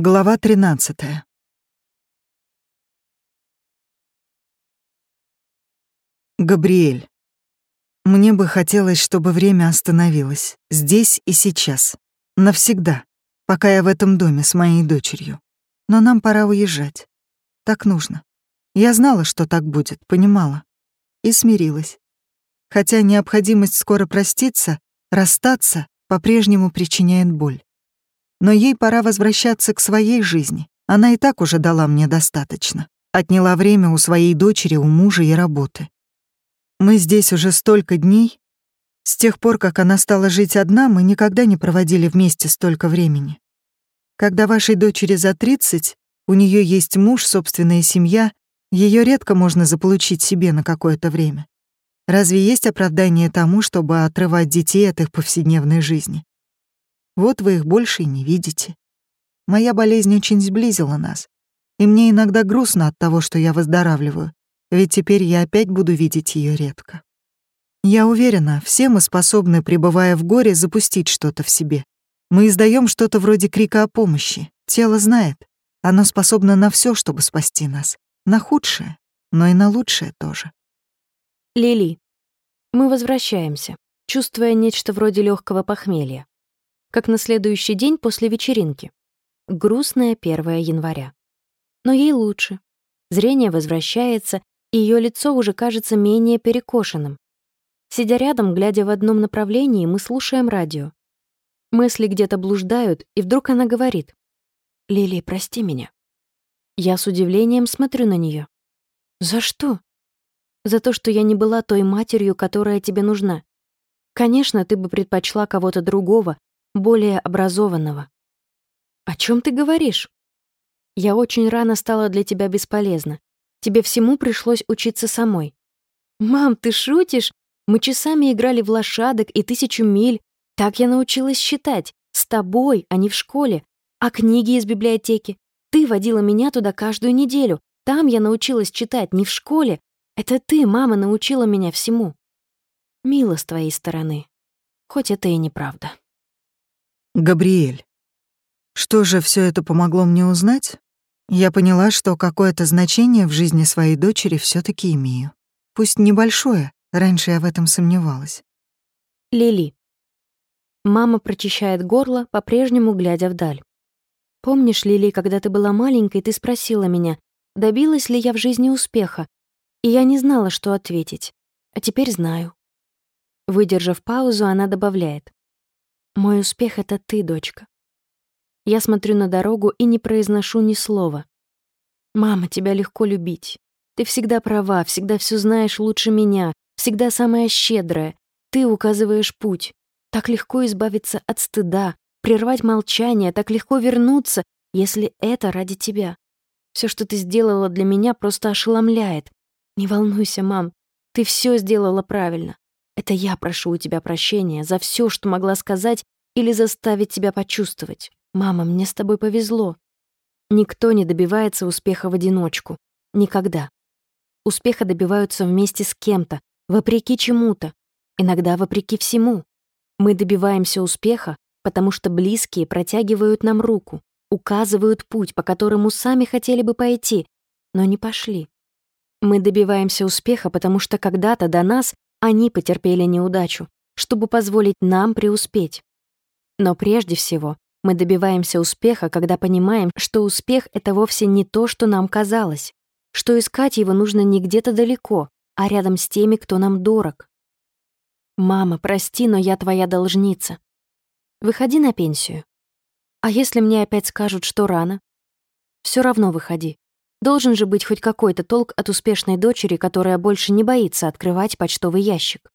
Глава 13. Габриэль. Мне бы хотелось, чтобы время остановилось. Здесь и сейчас. Навсегда. Пока я в этом доме с моей дочерью. Но нам пора уезжать. Так нужно. Я знала, что так будет, понимала. И смирилась. Хотя необходимость скоро проститься, расстаться, по-прежнему причиняет боль. Но ей пора возвращаться к своей жизни. Она и так уже дала мне достаточно. Отняла время у своей дочери, у мужа и работы. Мы здесь уже столько дней. С тех пор, как она стала жить одна, мы никогда не проводили вместе столько времени. Когда вашей дочери за 30, у нее есть муж, собственная семья, ее редко можно заполучить себе на какое-то время. Разве есть оправдание тому, чтобы отрывать детей от их повседневной жизни? Вот вы их больше и не видите. Моя болезнь очень сблизила нас. И мне иногда грустно от того, что я выздоравливаю, ведь теперь я опять буду видеть ее редко. Я уверена, все мы способны, пребывая в горе, запустить что-то в себе. Мы издаем что-то вроде крика о помощи. Тело знает. Оно способно на все, чтобы спасти нас. На худшее, но и на лучшее тоже. Лили. Мы возвращаемся, чувствуя нечто вроде легкого похмелья как на следующий день после вечеринки. Грустное 1 января. Но ей лучше. Зрение возвращается, и ее лицо уже кажется менее перекошенным. Сидя рядом, глядя в одном направлении, мы слушаем радио. Мысли где-то блуждают, и вдруг она говорит. «Лили, прости меня». Я с удивлением смотрю на нее. «За что?» «За то, что я не была той матерью, которая тебе нужна. Конечно, ты бы предпочла кого-то другого, более образованного. О чем ты говоришь? Я очень рано стала для тебя бесполезна. Тебе всему пришлось учиться самой. Мам, ты шутишь? Мы часами играли в лошадок и тысячу миль. Так я научилась считать. С тобой, а не в школе. А книги из библиотеки? Ты водила меня туда каждую неделю. Там я научилась читать, не в школе. Это ты, мама, научила меня всему. Мило с твоей стороны. Хоть это и неправда. Габриэль. Что же все это помогло мне узнать? Я поняла, что какое-то значение в жизни своей дочери все таки имею. Пусть небольшое, раньше я в этом сомневалась. Лили. Мама прочищает горло, по-прежнему глядя вдаль. Помнишь, Лили, когда ты была маленькой, ты спросила меня, добилась ли я в жизни успеха, и я не знала, что ответить. А теперь знаю. Выдержав паузу, она добавляет. Мой успех — это ты, дочка. Я смотрю на дорогу и не произношу ни слова. Мама, тебя легко любить. Ты всегда права, всегда все знаешь лучше меня, всегда самая щедрая. Ты указываешь путь. Так легко избавиться от стыда, прервать молчание, так легко вернуться, если это ради тебя. Все, что ты сделала для меня, просто ошеломляет. Не волнуйся, мам, ты все сделала правильно. Это я прошу у тебя прощения за все, что могла сказать или заставить тебя почувствовать. Мама, мне с тобой повезло. Никто не добивается успеха в одиночку. Никогда. Успеха добиваются вместе с кем-то, вопреки чему-то, иногда вопреки всему. Мы добиваемся успеха, потому что близкие протягивают нам руку, указывают путь, по которому сами хотели бы пойти, но не пошли. Мы добиваемся успеха, потому что когда-то до нас они потерпели неудачу, чтобы позволить нам преуспеть. Но прежде всего мы добиваемся успеха, когда понимаем, что успех — это вовсе не то, что нам казалось, что искать его нужно не где-то далеко, а рядом с теми, кто нам дорог. «Мама, прости, но я твоя должница. Выходи на пенсию. А если мне опять скажут, что рано? Все равно выходи. Должен же быть хоть какой-то толк от успешной дочери, которая больше не боится открывать почтовый ящик.